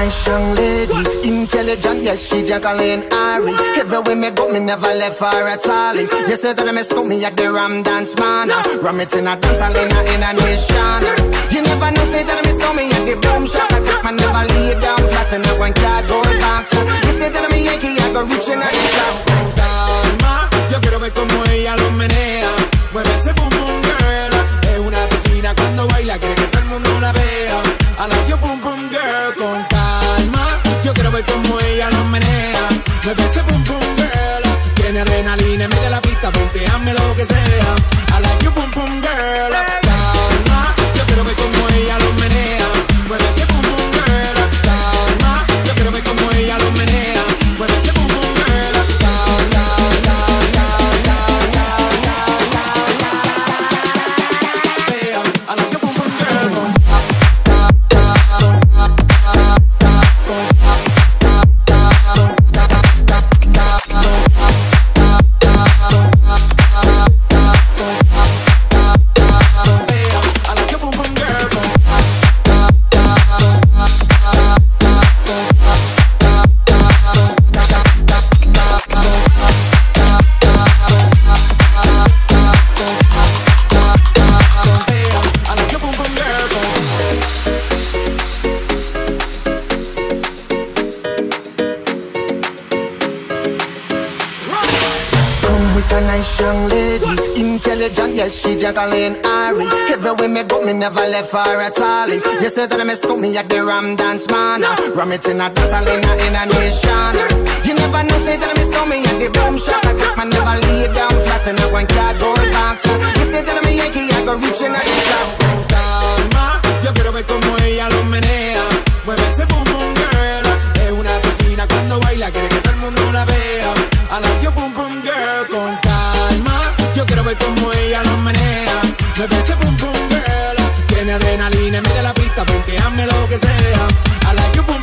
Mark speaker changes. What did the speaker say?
Speaker 1: nice young lady, intelligent, yes, she Jacqueline Ari. Everywhere me go, me never left for a tally. You said that I miss me at the Ram Dance Man. Ram it in a dance, I in a, in a nation. You never know, say that I miss me at the boom shop. I take my never lay down flat in a one cardboard box. You said that I'm a Yankee, I go reaching out the top.
Speaker 2: Calma, yo quiero ver como ella lo menea. Mueve ese boom boom girl. Es una asesina cuando baila, quiere que ese boom boom girl. Tiene adrenalina en medio de la pista, vente, hazme lo que sea. I like your boom boom girl.
Speaker 1: A nice young lady, intelligent, yes, she Jacqueline Ari. Everywhere me go, me never left for at all You said that I miss me at the Ram Dance Man. Ram it in a dance, I in a, nation. You never know, say that I miss me at the boom shop. I take my never lay down flat in a one cardboard box. You said that I'm a Yankee, I go reaching out the top.
Speaker 2: calma. Yo quiero ver como ella lo menea. Mueve ese boom boom girl. Es una asesina cuando baila, quiere que todo el mundo la vea. tiene adrenalina, mete la pista, hazme lo que sea. A la yupu